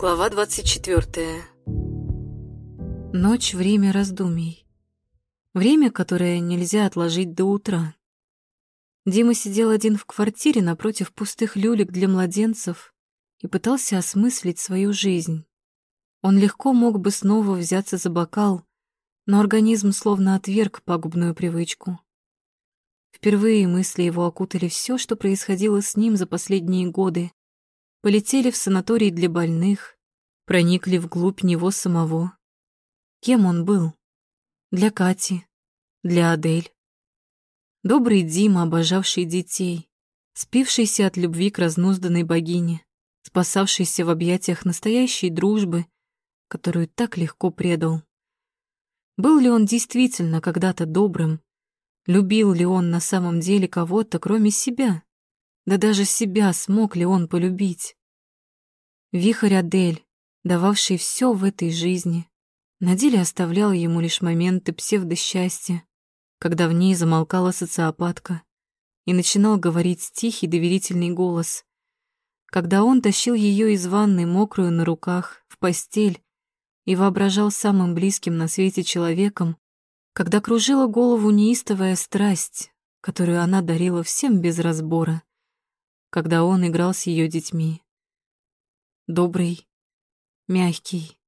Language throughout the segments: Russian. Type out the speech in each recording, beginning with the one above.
Глава 24. Ночь — время раздумий. Время, которое нельзя отложить до утра. Дима сидел один в квартире напротив пустых люлек для младенцев и пытался осмыслить свою жизнь. Он легко мог бы снова взяться за бокал, но организм словно отверг пагубную привычку. Впервые мысли его окутали все, что происходило с ним за последние годы. Полетели в санаторий для больных, проникли вглубь него самого. Кем он был? Для Кати, для Адель. Добрый Дима, обожавший детей, спившийся от любви к разнузданной богине, спасавшийся в объятиях настоящей дружбы, которую так легко предал. Был ли он действительно когда-то добрым, Любил ли он на самом деле кого-то, кроме себя? Да даже себя смог ли он полюбить? Вихрь Адель, дававший все в этой жизни, на деле оставлял ему лишь моменты псевдосчастья, когда в ней замолкала социопатка и начинал говорить тихий доверительный голос, когда он тащил ее из ванной мокрую на руках в постель и воображал самым близким на свете человеком, когда кружила голову неистовая страсть, которую она дарила всем без разбора, когда он играл с ее детьми. Добрый, мягкий,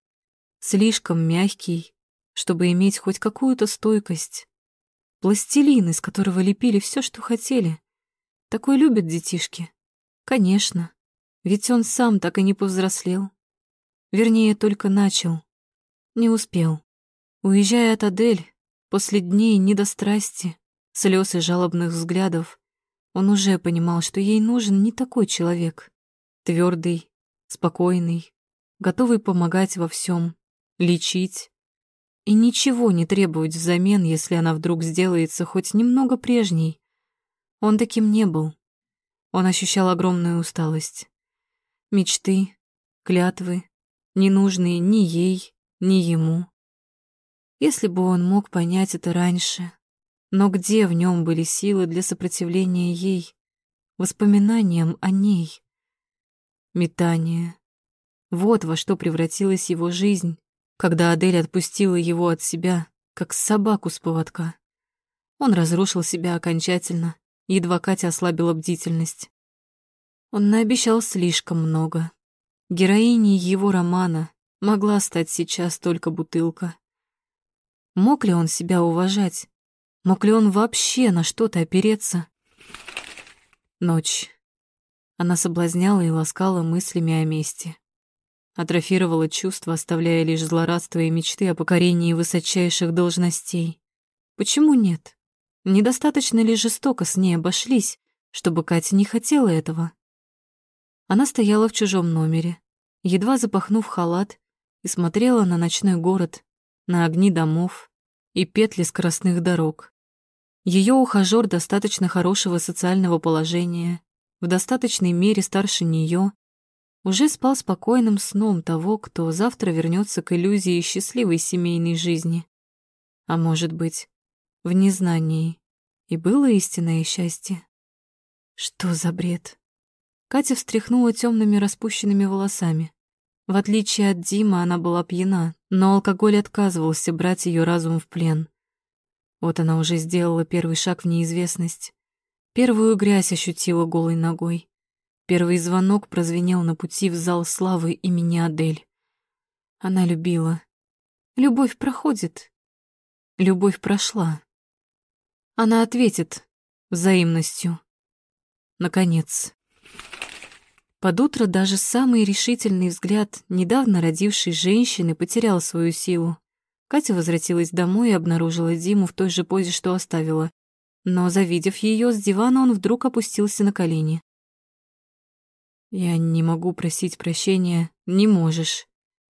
слишком мягкий, чтобы иметь хоть какую-то стойкость. Пластилин, из которого лепили все, что хотели. Такой любят детишки. Конечно, ведь он сам так и не повзрослел. Вернее, только начал. Не успел. Уезжая от Адель, После дней недострасти, слез и жалобных взглядов, он уже понимал, что ей нужен не такой человек. Твердый, спокойный, готовый помогать во всем, лечить и ничего не требовать взамен, если она вдруг сделается хоть немного прежней. Он таким не был. Он ощущал огромную усталость. Мечты, клятвы, ненужные ни ей, ни ему. Если бы он мог понять это раньше. Но где в нем были силы для сопротивления ей, воспоминаниям о ней? Метание. Вот во что превратилась его жизнь, когда Адель отпустила его от себя, как собаку с поводка. Он разрушил себя окончательно, едва Катя ослабила бдительность. Он наобещал слишком много. Героиней его романа могла стать сейчас только бутылка. Мог ли он себя уважать? Мог ли он вообще на что-то опереться? Ночь. Она соблазняла и ласкала мыслями о мести. Атрофировала чувства, оставляя лишь злорадство и мечты о покорении высочайших должностей. Почему нет? Недостаточно ли жестоко с ней обошлись, чтобы Катя не хотела этого? Она стояла в чужом номере, едва запахнув халат, и смотрела на ночной город, на огни домов и петли скоростных дорог. Ее ухажёр достаточно хорошего социального положения, в достаточной мере старше нее, уже спал спокойным сном того, кто завтра вернется к иллюзии счастливой семейной жизни. А может быть, в незнании и было истинное счастье. Что за бред? Катя встряхнула темными распущенными волосами. В отличие от Димы, она была пьяна, но алкоголь отказывался брать ее разум в плен. Вот она уже сделала первый шаг в неизвестность. Первую грязь ощутила голой ногой. Первый звонок прозвенел на пути в зал славы имени Адель. Она любила. Любовь проходит. Любовь прошла. Она ответит взаимностью. Наконец. Под утро даже самый решительный взгляд недавно родившей женщины потерял свою силу. Катя возвратилась домой и обнаружила Диму в той же позе, что оставила. Но, завидев ее, с дивана он вдруг опустился на колени. «Я не могу просить прощения, не можешь.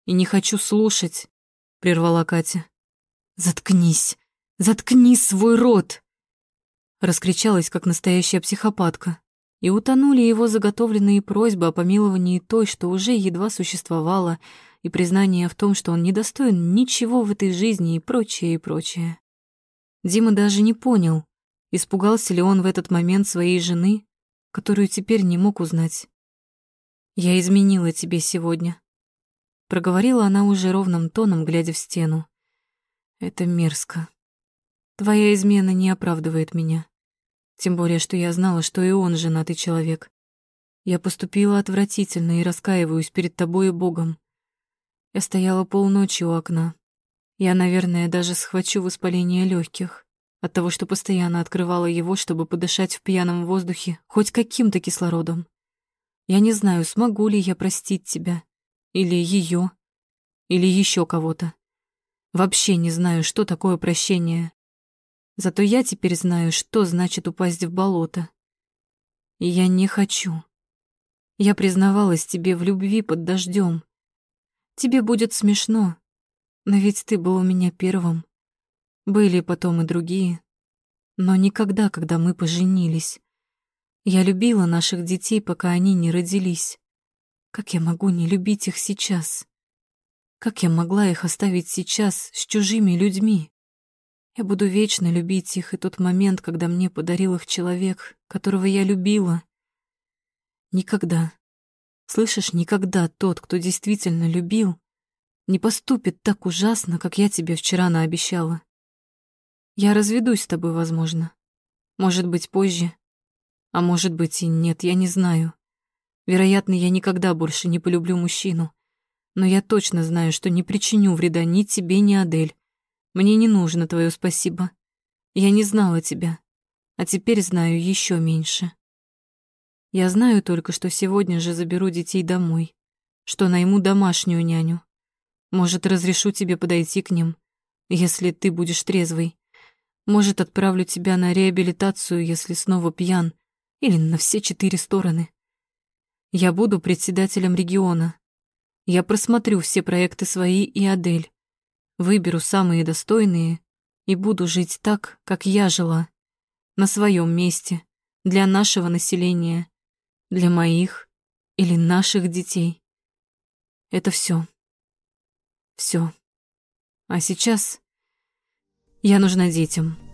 И не хочу слушать», — прервала Катя. «Заткнись! Заткни свой рот!» Раскричалась, как настоящая психопатка и утонули его заготовленные просьбы о помиловании той, что уже едва существовала, и признание в том, что он недостоин ничего в этой жизни и прочее, и прочее. Дима даже не понял, испугался ли он в этот момент своей жены, которую теперь не мог узнать. «Я изменила тебе сегодня. проговорила она уже ровным тоном, глядя в стену. Это мерзко. Твоя измена не оправдывает меня. Тем более, что я знала, что и он женатый человек. Я поступила отвратительно и раскаиваюсь перед тобой и Богом. Я стояла полночи у окна. Я, наверное, даже схвачу воспаление легких от того, что постоянно открывала его, чтобы подышать в пьяном воздухе хоть каким-то кислородом. Я не знаю, смогу ли я простить тебя, или ее, или еще кого-то. Вообще не знаю, что такое прощение. Зато я теперь знаю, что значит упасть в болото. И я не хочу. Я признавалась тебе в любви под дождем. Тебе будет смешно, но ведь ты был у меня первым. Были потом и другие, но никогда, когда мы поженились. Я любила наших детей, пока они не родились. Как я могу не любить их сейчас? Как я могла их оставить сейчас с чужими людьми? Я буду вечно любить их и тот момент, когда мне подарил их человек, которого я любила. Никогда, слышишь, никогда тот, кто действительно любил, не поступит так ужасно, как я тебе вчера наобещала. Я разведусь с тобой, возможно. Может быть, позже. А может быть и нет, я не знаю. Вероятно, я никогда больше не полюблю мужчину но я точно знаю, что не причиню вреда ни тебе, ни Адель. Мне не нужно твое спасибо. Я не знала тебя, а теперь знаю еще меньше. Я знаю только, что сегодня же заберу детей домой, что найму домашнюю няню. Может, разрешу тебе подойти к ним, если ты будешь трезвый. Может, отправлю тебя на реабилитацию, если снова пьян, или на все четыре стороны. Я буду председателем региона, я просмотрю все проекты свои и Адель. Выберу самые достойные и буду жить так, как я жила. На своем месте, для нашего населения, для моих или наших детей. Это все. Все. А сейчас я нужна детям.